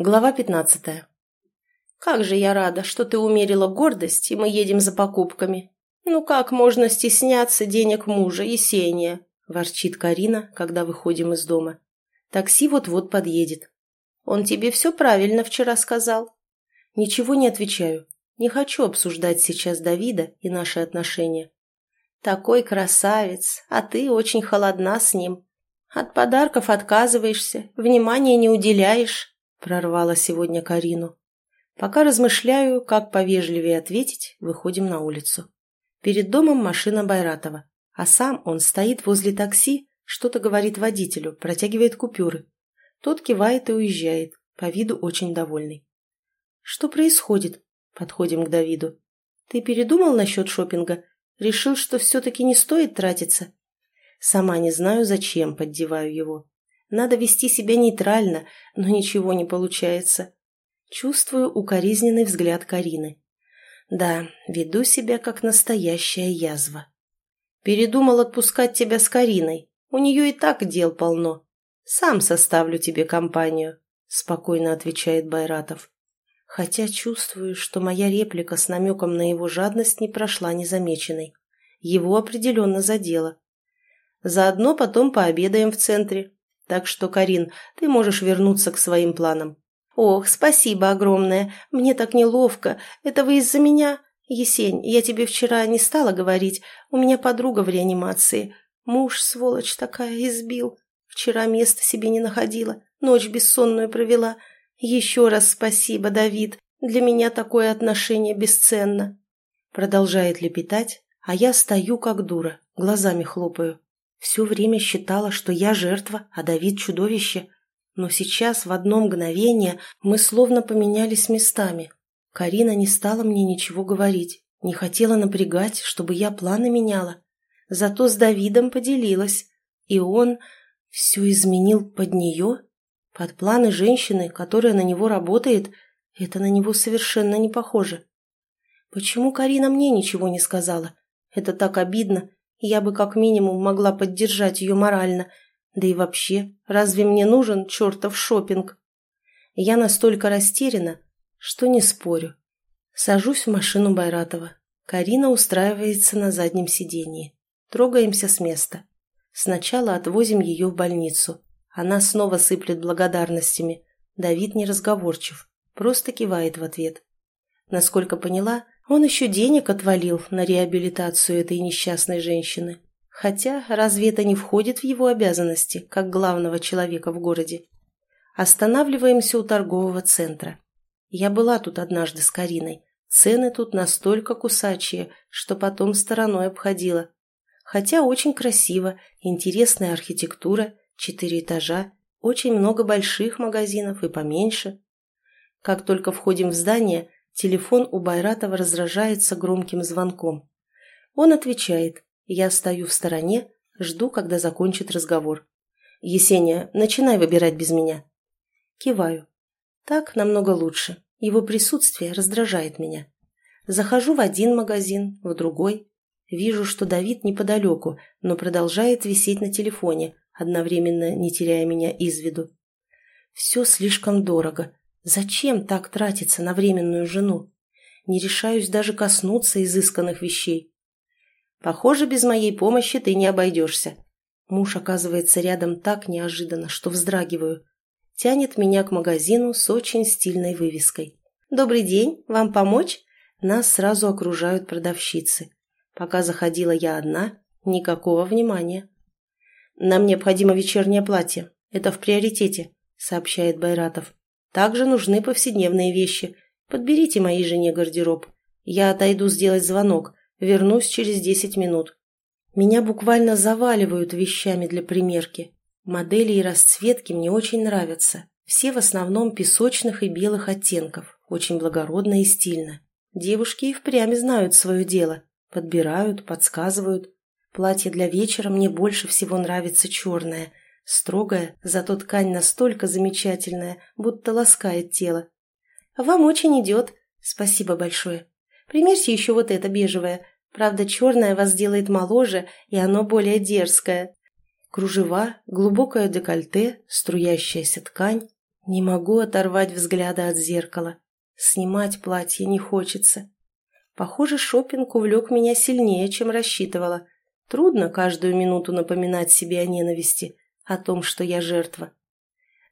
Глава пятнадцатая. «Как же я рада, что ты умерила гордость, и мы едем за покупками. Ну как можно стесняться денег мужа, Есения?» – ворчит Карина, когда выходим из дома. Такси вот-вот подъедет. «Он тебе все правильно вчера сказал». Ничего не отвечаю. Не хочу обсуждать сейчас Давида и наши отношения. «Такой красавец, а ты очень холодна с ним. От подарков отказываешься, внимания не уделяешь». Прорвала сегодня Карину. Пока размышляю, как повежливее ответить, выходим на улицу. Перед домом машина Байратова, а сам он стоит возле такси, что-то говорит водителю, протягивает купюры. Тот кивает и уезжает, по виду очень довольный. «Что происходит?» Подходим к Давиду. «Ты передумал насчет шопинга? Решил, что все-таки не стоит тратиться?» Сама не знаю, зачем поддеваю его. Надо вести себя нейтрально, но ничего не получается. Чувствую укоризненный взгляд Карины. Да, веду себя как настоящая язва. Передумал отпускать тебя с Кариной. У нее и так дел полно. Сам составлю тебе компанию, спокойно отвечает Байратов. Хотя чувствую, что моя реплика с намеком на его жадность не прошла незамеченной. Его определенно задело. Заодно потом пообедаем в центре, так что, Карин, ты можешь вернуться к своим планам. Ох, спасибо огромное. Мне так неловко. Это вы из-за меня? Есень, я тебе вчера не стала говорить. У меня подруга в реанимации. Муж, сволочь такая, избил. Вчера места себе не находила. Ночь бессонную провела. Еще раз спасибо, Давид. Для меня такое отношение бесценно. Продолжает лепетать, а я стою как дура, глазами хлопаю. Все время считала, что я жертва, а Давид чудовище. Но сейчас в одно мгновение мы словно поменялись местами. Карина не стала мне ничего говорить, не хотела напрягать, чтобы я планы меняла. Зато с Давидом поделилась. И он все изменил под нее, под планы женщины, которая на него работает. Это на него совершенно не похоже. Почему Карина мне ничего не сказала? Это так обидно я бы как минимум могла поддержать ее морально. Да и вообще, разве мне нужен чертов шопинг? Я настолько растеряна, что не спорю. Сажусь в машину Байратова. Карина устраивается на заднем сиденье. Трогаемся с места. Сначала отвозим ее в больницу. Она снова сыплет благодарностями. Давид неразговорчив, просто кивает в ответ. Насколько поняла, он еще денег отвалил на реабилитацию этой несчастной женщины. Хотя разве это не входит в его обязанности, как главного человека в городе? Останавливаемся у торгового центра. Я была тут однажды с Кариной. Цены тут настолько кусачие, что потом стороной обходила. Хотя очень красиво, интересная архитектура, четыре этажа, очень много больших магазинов и поменьше. Как только входим в здание, Телефон у Байратова раздражается громким звонком. Он отвечает. Я стою в стороне, жду, когда закончит разговор. «Есения, начинай выбирать без меня». Киваю. Так намного лучше. Его присутствие раздражает меня. Захожу в один магазин, в другой. Вижу, что Давид неподалеку, но продолжает висеть на телефоне, одновременно не теряя меня из виду. Все слишком дорого. Зачем так тратиться на временную жену? Не решаюсь даже коснуться изысканных вещей. Похоже, без моей помощи ты не обойдешься. Муж оказывается рядом так неожиданно, что вздрагиваю. Тянет меня к магазину с очень стильной вывеской. «Добрый день, вам помочь?» Нас сразу окружают продавщицы. Пока заходила я одна, никакого внимания. «Нам необходимо вечернее платье. Это в приоритете», — сообщает Байратов. Также нужны повседневные вещи. Подберите моей жене гардероб. Я отойду сделать звонок. Вернусь через десять минут. Меня буквально заваливают вещами для примерки. Модели и расцветки мне очень нравятся. Все в основном песочных и белых оттенков. Очень благородно и стильно. Девушки и впрямь знают свое дело. Подбирают, подсказывают. Платье для вечера мне больше всего нравится черное – Строгая, зато ткань настолько замечательная, будто ласкает тело. «Вам очень идет. Спасибо большое. Примерьте еще вот это бежевое. Правда, черное вас делает моложе, и оно более дерзкое. Кружева, глубокое декольте, струящаяся ткань. Не могу оторвать взгляда от зеркала. Снимать платье не хочется. Похоже, шопинг увлек меня сильнее, чем рассчитывала. Трудно каждую минуту напоминать себе о ненависти, о том, что я жертва.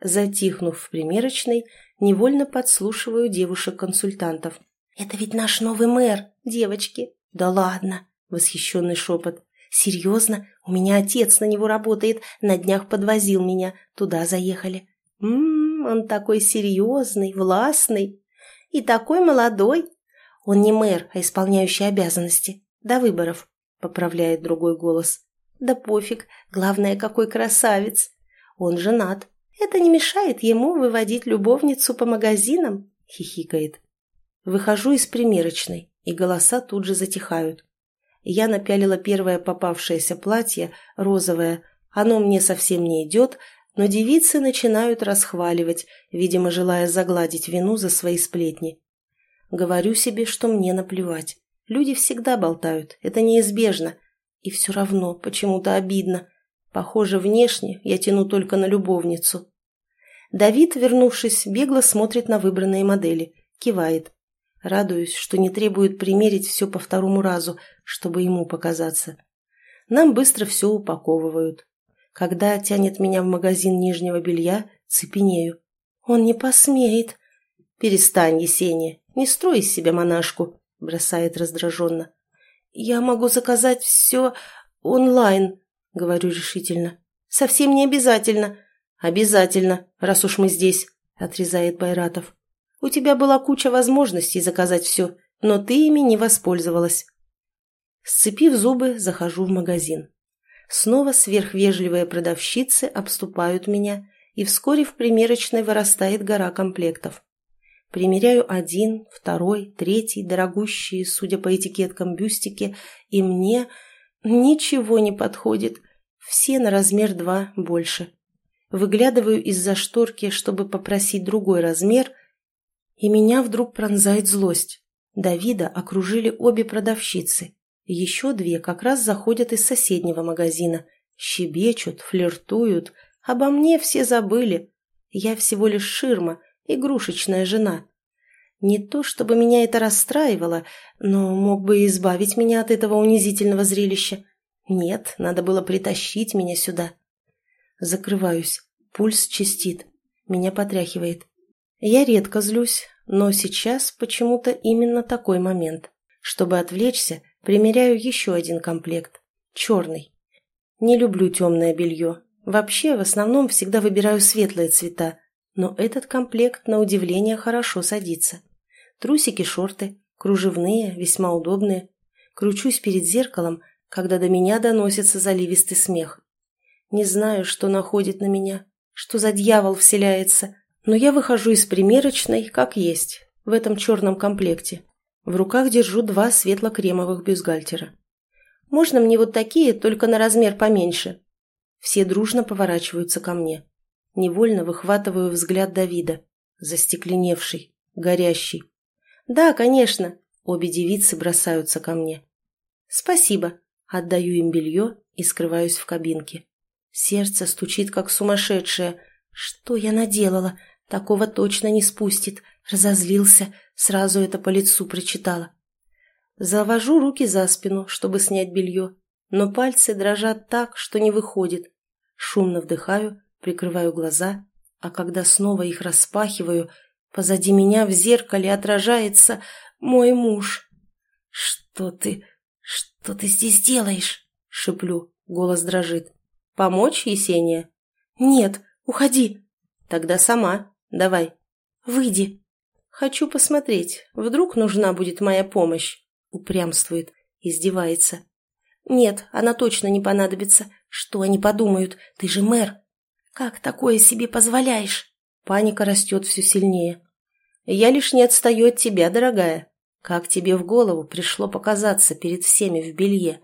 Затихнув в примерочной, невольно подслушиваю девушек-консультантов. «Это ведь наш новый мэр, девочки!» «Да ладно!» — восхищенный шепот. «Серьезно? У меня отец на него работает, на днях подвозил меня, туда заехали. Ммм, он такой серьезный, властный и такой молодой. Он не мэр, а исполняющий обязанности. До выборов», — поправляет другой голос. «Да пофиг, главное, какой красавец! Он женат, это не мешает ему выводить любовницу по магазинам, хихикает. Выхожу из примерочной, и голоса тут же затихают. Я напялила первое попавшееся платье, розовое. Оно мне совсем не идет, но девицы начинают расхваливать, видимо, желая загладить вину за свои сплетни. Говорю себе, что мне наплевать. Люди всегда болтают, это неизбежно. И все равно почему-то обидно. Похоже, внешне я тяну только на любовницу. Давид, вернувшись, бегло смотрит на выбранные модели, кивает. Радуюсь, что не требует примерить все по второму разу, чтобы ему показаться. Нам быстро все упаковывают. Когда тянет меня в магазин нижнего белья, цепенею. Он не посмеет. «Перестань, Есения, не строй из себя монашку», — бросает раздраженно. «Я могу заказать все онлайн», — говорю решительно. «Совсем не обязательно». «Обязательно, раз уж мы здесь», — отрезает Байратов. «У тебя была куча возможностей заказать все, но ты ими не воспользовалась». Сцепив зубы, захожу в магазин. Снова сверхвежливые продавщицы обступают меня, и вскоре в примерочной вырастает гора комплектов. Примеряю один, второй, третий, дорогущие, судя по этикеткам, бюстики, и мне Ничего не подходит. Все на размер два больше. Выглядываю из-за шторки, чтобы попросить другой размер, и меня вдруг пронзает злость. Давида окружили обе продавщицы. Еще две как раз заходят из соседнего магазина. Щебечут, флиртуют. Обо мне все забыли. Я всего лишь ширма, игрушечная жена. Не то чтобы меня это расстраивало, но мог бы избавить меня от этого унизительного зрелища. Нет, надо было притащить меня сюда. Закрываюсь. Пульс чистит. Меня потряхивает. Я редко злюсь, но сейчас почему-то именно такой момент. Чтобы отвлечься, примеряю еще один комплект. Черный. Не люблю темное белье. Вообще, в основном всегда выбираю светлые цвета, но этот комплект, на удивление, хорошо садится. Трусики-шорты, кружевные, весьма удобные. Кручусь перед зеркалом, когда до меня доносится заливистый смех. Не знаю, что находит на меня, что за дьявол вселяется, но я выхожу из примерочной, как есть, в этом черном комплекте. В руках держу два светло-кремовых бюстгальтера. «Можно мне вот такие, только на размер поменьше?» Все дружно поворачиваются ко мне. Невольно выхватываю взгляд Давида, застекленевший, горящий. «Да, конечно!» Обе девицы бросаются ко мне. «Спасибо!» Отдаю им белье и скрываюсь в кабинке. Сердце стучит, как сумасшедшее. Что я наделала? Такого точно не спустит. Разозлился, сразу это по лицу прочитала. Завожу руки за спину, чтобы снять белье, но пальцы дрожат так, что не выходит. Шумно вдыхаю, прикрываю глаза, а когда снова их распахиваю, Позади меня в зеркале отражается мой муж. «Что ты... что ты здесь делаешь?» — шеплю. Голос дрожит. «Помочь, Есения?» «Нет, уходи». «Тогда сама. Давай». «Выйди». «Хочу посмотреть. Вдруг нужна будет моя помощь?» Упрямствует, издевается. «Нет, она точно не понадобится. Что они подумают? Ты же мэр. Как такое себе позволяешь?» Паника растет все сильнее. «Я лишь не отстаю от тебя, дорогая. Как тебе в голову пришло показаться перед всеми в белье?»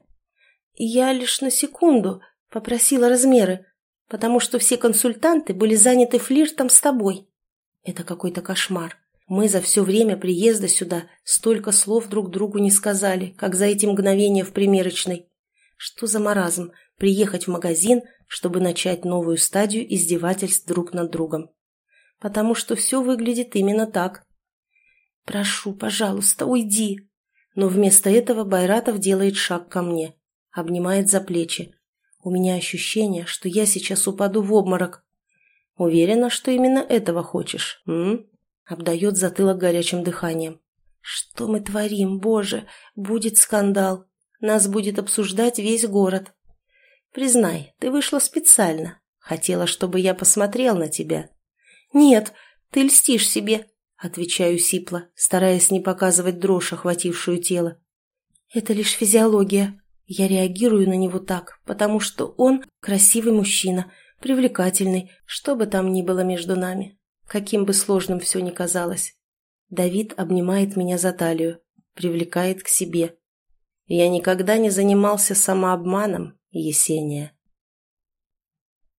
«Я лишь на секунду попросила размеры, потому что все консультанты были заняты флиртом с тобой. Это какой-то кошмар. Мы за все время приезда сюда столько слов друг другу не сказали, как за эти мгновения в примерочной. Что за маразм приехать в магазин, чтобы начать новую стадию издевательств друг над другом?» потому что все выглядит именно так. «Прошу, пожалуйста, уйди!» Но вместо этого Байратов делает шаг ко мне, обнимает за плечи. У меня ощущение, что я сейчас упаду в обморок. Уверена, что именно этого хочешь, м? Обдает затылок горячим дыханием. Что мы творим, боже? Будет скандал. Нас будет обсуждать весь город. Признай, ты вышла специально. Хотела, чтобы я посмотрел на тебя. Нет, ты льстишь себе, отвечаю сипло, стараясь не показывать дрожь, охватившую тело. Это лишь физиология. Я реагирую на него так, потому что он красивый мужчина, привлекательный, что бы там ни было между нами, каким бы сложным все ни казалось. Давид обнимает меня за талию, привлекает к себе. Я никогда не занимался самообманом, Есения.